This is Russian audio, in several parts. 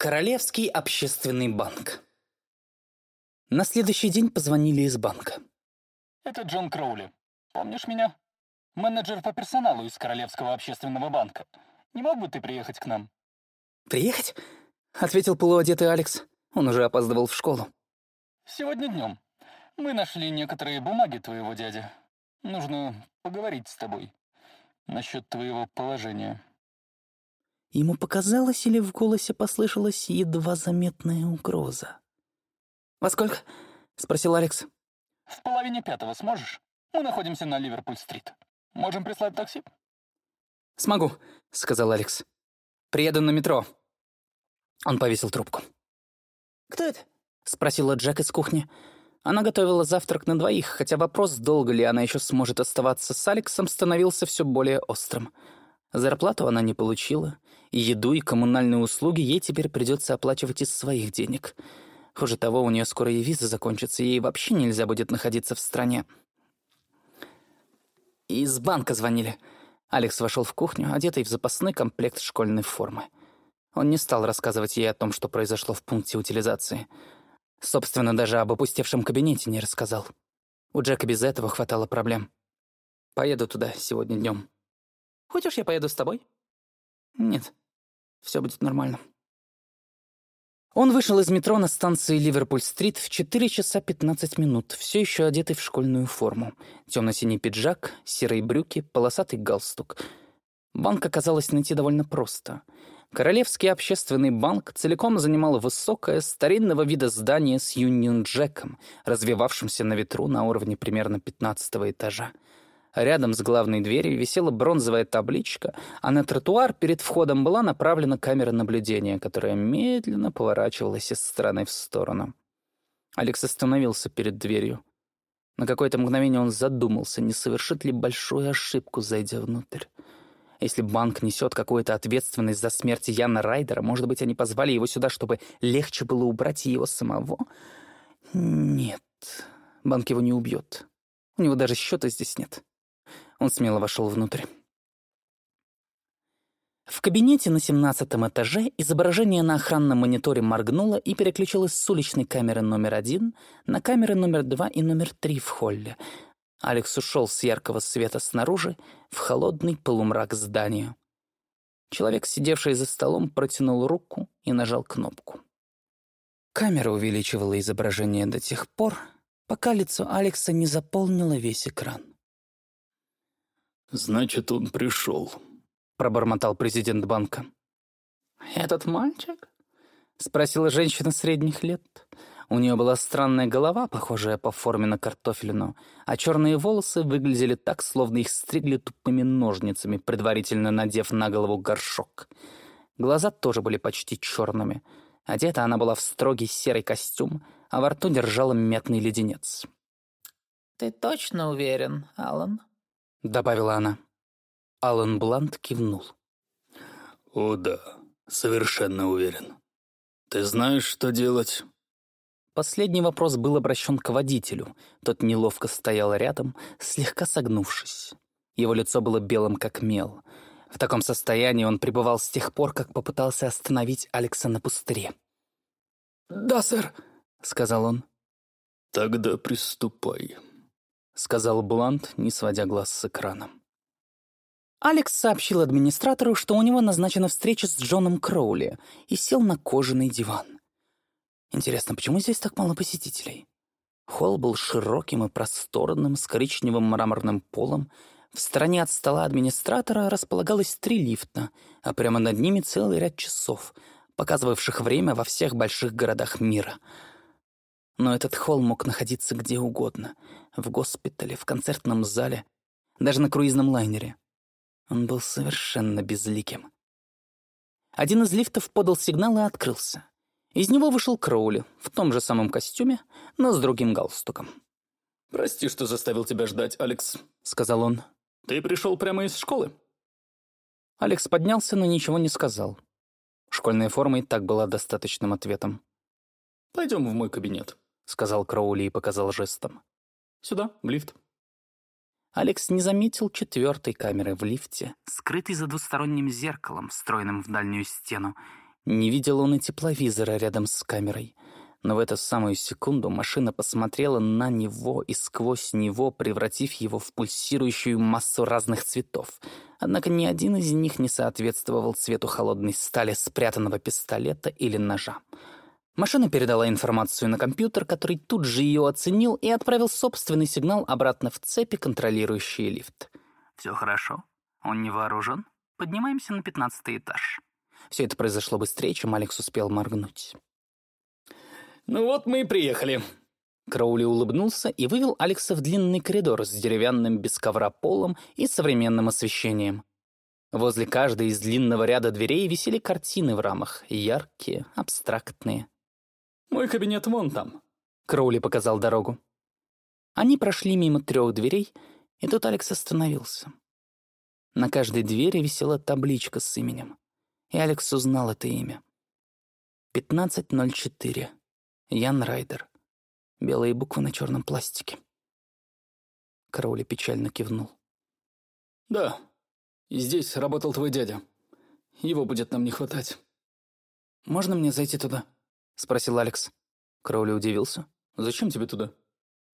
Королевский общественный банк. На следующий день позвонили из банка. Это Джон Кроули. Помнишь меня? Менеджер по персоналу из Королевского общественного банка. Не мог бы ты приехать к нам? «Приехать?» — ответил полуодетый Алекс. Он уже опаздывал в школу. Сегодня днем. Мы нашли некоторые бумаги твоего дяди. Нужно поговорить с тобой насчет твоего положения. Ему показалось или в голосе послышалась едва заметная угроза. «Во сколько?» — спросил Алекс. В половине пятого сможешь? Мы находимся на Ливерпуль-стрит. Можем прислать такси? «Смогу», — сказал Алекс. «Приеду на метро». Он повесил трубку. «Кто это?» — спросила Джек из кухни. Она готовила завтрак на двоих, хотя вопрос, долго ли она еще сможет оставаться с Алексом, становился все более острым. Зарплату она не получила, и еду и коммунальные услуги ей теперь придется оплачивать из своих денег. Хуже того, у нее скоро и виза закончится, ей вообще нельзя будет находиться в стране. Из банка звонили. Алекс вошел в кухню, одетый в запасной комплект школьной формы. Он не стал рассказывать ей о том, что произошло в пункте утилизации. Собственно, даже об опустевшем кабинете не рассказал. У Джека без этого хватало проблем. «Поеду туда сегодня днем. Хочешь, я поеду с тобой?» «Нет, все будет нормально». Он вышел из метро на станции Ливерпуль-стрит в 4 часа 15 минут, все еще одетый в школьную форму. Темно-синий пиджак, серые брюки, полосатый галстук. Банк оказалось найти довольно просто. Королевский общественный банк целиком занимал высокое, старинного вида здание с Юнион-Джеком, развивавшимся на ветру на уровне примерно 15 этажа. Рядом с главной дверью висела бронзовая табличка, а на тротуар перед входом была направлена камера наблюдения, которая медленно поворачивалась из стороны в сторону. Алекс остановился перед дверью. На какое-то мгновение он задумался, не совершит ли большую ошибку, зайдя внутрь. Если банк несет какую-то ответственность за смерть Яна Райдера, может быть, они позвали его сюда, чтобы легче было убрать его самого? Нет, банк его не убьет. У него даже счета здесь нет. Он смело вошел внутрь. В кабинете на семнадцатом этаже изображение на охранном мониторе моргнуло и переключилось с уличной камеры номер один на камеры номер два и номер три в холле. Алекс ушел с яркого света снаружи в холодный полумрак здания. Человек, сидевший за столом, протянул руку и нажал кнопку. Камера увеличивала изображение до тех пор, пока лицо Алекса не заполнило весь экран. «Значит, он пришел», — пробормотал президент банка. «Этот мальчик?» — спросила женщина средних лет. У нее была странная голова, похожая по форме на картофелину, а черные волосы выглядели так, словно их стригли тупыми ножницами, предварительно надев на голову горшок. Глаза тоже были почти черными. Одета она была в строгий серый костюм, а во рту держала метный леденец. «Ты точно уверен, Алан?» — добавила она. Алан Блант кивнул. «О да, совершенно уверен. Ты знаешь, что делать?» Последний вопрос был обращен к водителю. Тот неловко стоял рядом, слегка согнувшись. Его лицо было белым, как мел. В таком состоянии он пребывал с тех пор, как попытался остановить Алекса на пустыре. «Да, сэр», — сказал он. «Тогда приступай», — сказал Блант, не сводя глаз с экрана. Алекс сообщил администратору, что у него назначена встреча с Джоном Кроули, и сел на кожаный диван. Интересно, почему здесь так мало посетителей? Холл был широким и просторным, с коричневым мраморным полом. В стороне от стола администратора располагалось три лифта, а прямо над ними целый ряд часов, показывавших время во всех больших городах мира — но этот холл мог находиться где угодно. В госпитале, в концертном зале, даже на круизном лайнере. Он был совершенно безликим. Один из лифтов подал сигнал и открылся. Из него вышел Кроули в том же самом костюме, но с другим галстуком. «Прости, что заставил тебя ждать, Алекс», — сказал он. «Ты пришел прямо из школы?» Алекс поднялся, но ничего не сказал. Школьная форма и так была достаточным ответом. «Пойдем в мой кабинет», — сказал Кроули и показал жестом. «Сюда, в лифт». Алекс не заметил четвертой камеры в лифте, скрытой за двусторонним зеркалом, встроенным в дальнюю стену. Не видел он и тепловизора рядом с камерой. Но в эту самую секунду машина посмотрела на него и сквозь него, превратив его в пульсирующую массу разных цветов. Однако ни один из них не соответствовал цвету холодной стали спрятанного пистолета или ножа. Машина передала информацию на компьютер, который тут же ее оценил и отправил собственный сигнал обратно в цепи, контролирующие лифт. «Все хорошо. Он не вооружен. Поднимаемся на пятнадцатый этаж». Все это произошло быстрее, чем Алекс успел моргнуть. Ну вот мы и приехали. Кроули улыбнулся и вывел Алекса в длинный коридор с деревянным без ковра полом и современным освещением. Возле каждой из длинного ряда дверей висели картины в рамах, яркие, абстрактные. Мой кабинет вон там. Кроули показал дорогу. Они прошли мимо трех дверей, и тут Алекс остановился. На каждой двери висела табличка с именем, и Алекс узнал это имя. 1504. Ян Райдер. Белые буквы на черном пластике. Кроули печально кивнул. Да, здесь работал твой дядя. Его будет нам не хватать. «Можно мне зайти туда?» — спросил Алекс. Кроули удивился. «Зачем тебе туда?»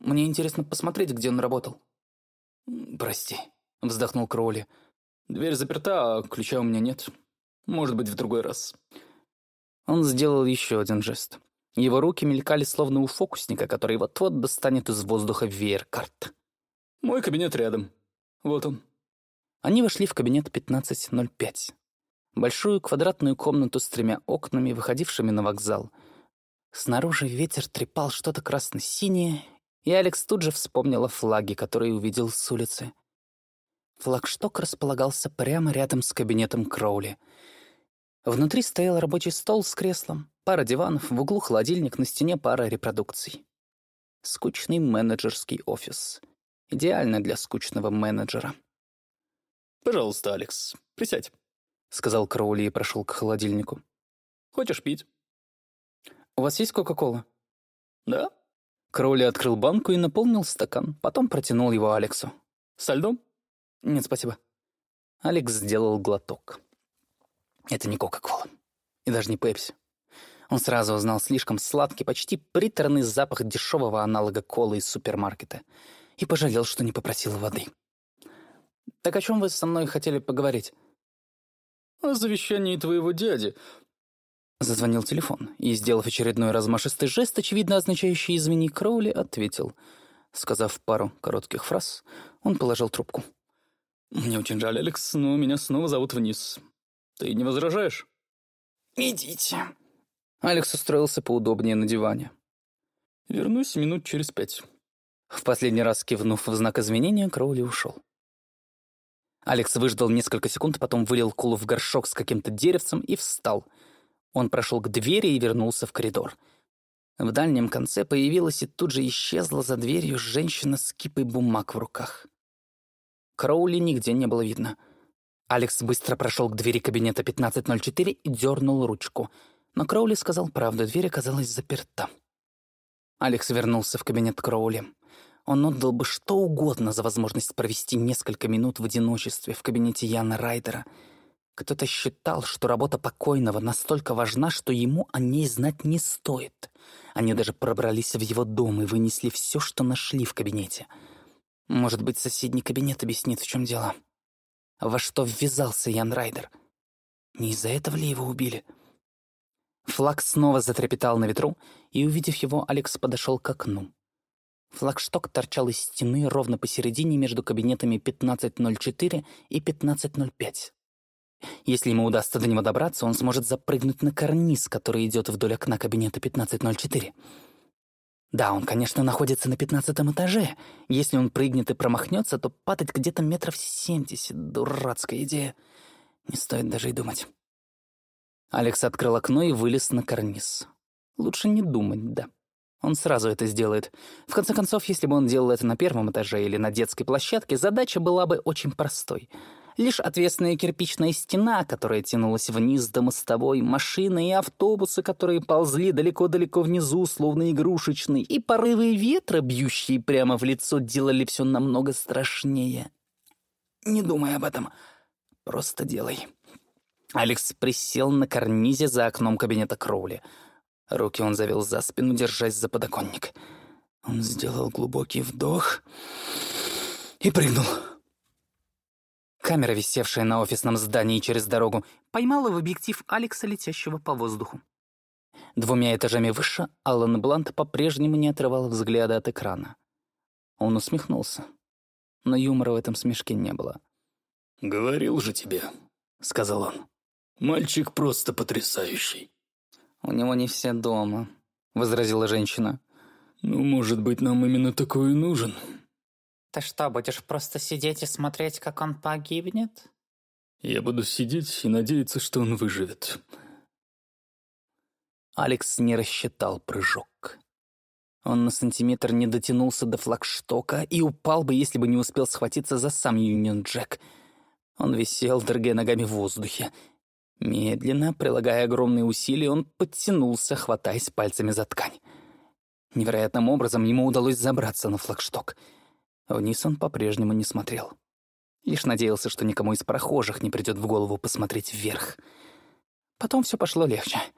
«Мне интересно посмотреть, где он работал». «Прости», — вздохнул Кроули. «Дверь заперта, а ключа у меня нет. Может быть, в другой раз». Он сделал еще один жест. Его руки мелькали словно у фокусника, который вот-вот достанет из воздуха веер карт. «Мой кабинет рядом. Вот он». Они вошли в кабинет 1505. Большую квадратную комнату с тремя окнами, выходившими на вокзал — Снаружи ветер трепал что-то красно-синее, и Алекс тут же вспомнил о флаге, который увидел с улицы. Флагшток располагался прямо рядом с кабинетом Кроули. Внутри стоял рабочий стол с креслом, пара диванов, в углу холодильник, на стене пара репродукций. Скучный менеджерский офис. Идеально для скучного менеджера. «Пожалуйста, Алекс, присядь», — сказал Кроули и прошел к холодильнику. «Хочешь пить?» «У вас есть Кока-Кола?» «Да». Кроули открыл банку и наполнил стакан, потом протянул его Алексу. «Со льдом?» «Нет, спасибо». Алекс сделал глоток. Это не Кока-Кола. И даже не Пепси. Он сразу узнал слишком сладкий, почти приторный запах дешевого аналога колы из супермаркета. И пожалел, что не попросил воды. «Так о чем вы со мной хотели поговорить?» «О завещании твоего дяди. Зазвонил телефон, и, сделав очередной размашистый жест, очевидно означающий «извини, Кроули», ответил. Сказав пару коротких фраз, он положил трубку. «Мне очень жаль, Алекс, но меня снова зовут вниз. Ты не возражаешь?» «Идите». Алекс устроился поудобнее на диване. «Вернусь минут через пять». В последний раз кивнув в знак изменения, Кроули ушел. Алекс выждал несколько секунд, потом вылил кулу в горшок с каким-то деревцем и встал — он прошел к двери и вернулся в коридор. В дальнем конце появилась и тут же исчезла за дверью женщина с кипой бумаг в руках. Кроули нигде не было видно. Алекс быстро прошел к двери кабинета 1504 и дернул ручку. Но Кроули сказал правду, дверь оказалась заперта. Алекс вернулся в кабинет Кроули. Он отдал бы что угодно за возможность провести несколько минут в одиночестве в кабинете Яна Райдера — кто-то считал, что работа покойного настолько важна, что ему о ней знать не стоит. Они даже пробрались в его дом и вынесли все, что нашли в кабинете. Может быть, соседний кабинет объяснит, в чем дело. Во что ввязался Ян Райдер? Не из-за этого ли его убили? Флаг снова затрепетал на ветру, и, увидев его, Алекс подошел к окну. Флагшток торчал из стены ровно посередине между кабинетами 1504 и 1505. Если ему удастся до него добраться, он сможет запрыгнуть на карниз, который идет вдоль окна кабинета 1504. Да, он, конечно, находится на пятнадцатом этаже. Если он прыгнет и промахнется, то падать где-то метров семьдесят. Дурацкая идея. Не стоит даже и думать. Алекс открыл окно и вылез на карниз. Лучше не думать, да. Он сразу это сделает. В конце концов, если бы он делал это на первом этаже или на детской площадке, задача была бы очень простой — Лишь отвесная кирпичная стена, которая тянулась вниз до мостовой, машины и автобусы, которые ползли далеко-далеко внизу, словно игрушечные, и порывы ветра, бьющие прямо в лицо, делали все намного страшнее. Не думай об этом. Просто делай. Алекс присел на карнизе за окном кабинета Кроули. Руки он завел за спину, держась за подоконник. Он сделал глубокий вдох и прыгнул. Камера, висевшая на офисном здании через дорогу, поймала в объектив Алекса, летящего по воздуху. Двумя этажами выше Алан Блант по-прежнему не отрывал взгляда от экрана. Он усмехнулся, но юмора в этом смешке не было. «Говорил же тебе», — сказал он. «Мальчик просто потрясающий». «У него не все дома», — возразила женщина. «Ну, может быть, нам именно такой и нужен». «Ты что, будешь просто сидеть и смотреть, как он погибнет?» «Я буду сидеть и надеяться, что он выживет». Алекс не рассчитал прыжок. Он на сантиметр не дотянулся до флагштока и упал бы, если бы не успел схватиться за сам Юнион Джек. Он висел, дрыгая ногами в воздухе. Медленно, прилагая огромные усилия, он подтянулся, хватаясь пальцами за ткань. Невероятным образом ему удалось забраться на флагшток. Вниз он по-прежнему не смотрел. Лишь надеялся, что никому из прохожих не придет в голову посмотреть вверх. Потом все пошло легче —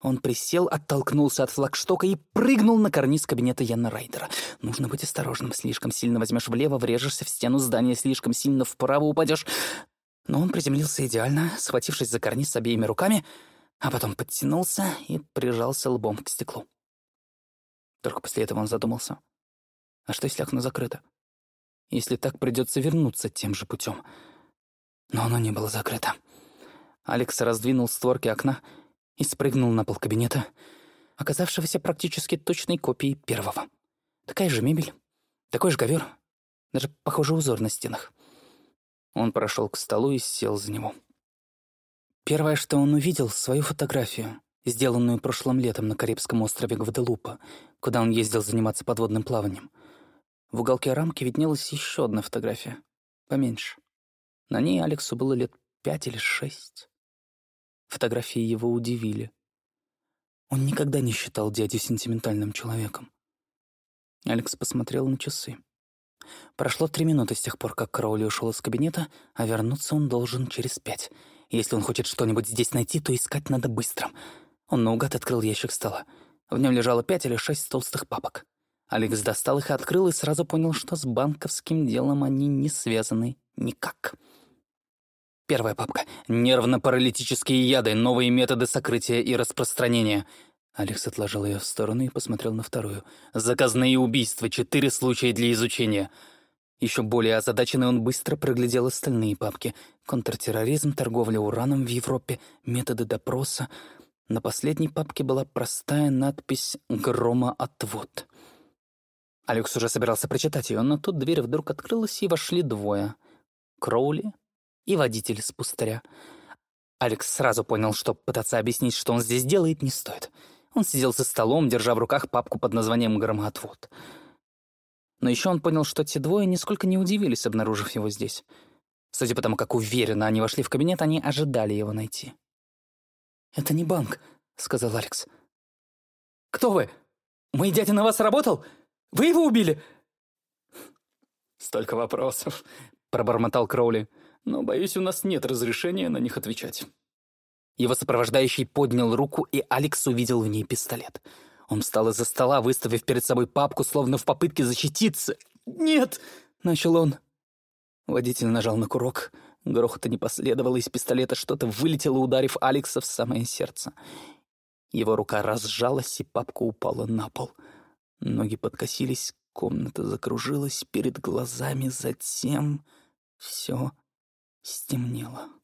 он присел, оттолкнулся от флагштока и прыгнул на карниз кабинета Яна Райдера. Нужно быть осторожным. Слишком сильно возьмешь влево, врежешься в стену здания, слишком сильно вправо упадешь. Но он приземлился идеально, схватившись за карниз обеими руками, а потом подтянулся и прижался лбом к стеклу. Только после этого он задумался. А что, если окно закрыто? Если так, придется вернуться тем же путем. Но оно не было закрыто. Алекс раздвинул створки окна и спрыгнул на пол кабинета, оказавшегося практически точной копией первого. Такая же мебель, такой же ковер, даже похожий узор на стенах. Он прошел к столу и сел за него. Первое, что он увидел, — свою фотографию, сделанную прошлым летом на Карибском острове Гваделупа, куда он ездил заниматься подводным плаванием. В уголке рамки виднелась еще одна фотография, поменьше. На ней Алексу было лет пять или шесть. Фотографии его удивили. Он никогда не считал дядю сентиментальным человеком. Алекс посмотрел на часы. Прошло три минуты с тех пор, как Кроули ушел из кабинета, а вернуться он должен через пять. Если он хочет что-нибудь здесь найти, то искать надо быстро. Он наугад открыл ящик стола. В нем лежало пять или шесть толстых папок. Алекс достал их и открыл, и сразу понял, что с банковским делом они не связаны никак. Первая папка. Нервно-паралитические яды, новые методы сокрытия и распространения. Алекс отложил ее в сторону и посмотрел на вторую. Заказные убийства, четыре случая для изучения. Еще более озадаченный он быстро проглядел остальные папки. Контртерроризм, торговля ураном в Европе, методы допроса. На последней папке была простая надпись «Громоотвод». Алекс уже собирался прочитать ее, но тут дверь вдруг открылась, и вошли двое. Кроули и водитель с пустыря. Алекс сразу понял, что пытаться объяснить, что он здесь делает, не стоит. Он сидел за столом, держа в руках папку под названием «Громоотвод». Но еще он понял, что те двое нисколько не удивились, обнаружив его здесь. Судя по тому, как уверенно они вошли в кабинет, они ожидали его найти. «Это не банк», — сказал Алекс. «Кто вы? Мой дядя на вас работал? Вы его убили?» «Столько вопросов», — пробормотал Кроули но, боюсь, у нас нет разрешения на них отвечать». Его сопровождающий поднял руку, и Алекс увидел в ней пистолет. Он встал из-за стола, выставив перед собой папку, словно в попытке защититься. «Нет!» — начал он. Водитель нажал на курок. Грохота не последовало, из пистолета что-то вылетело, ударив Алекса в самое сердце. Его рука разжалась, и папка упала на пол. Ноги подкосились, комната закружилась перед глазами, затем все стемнело.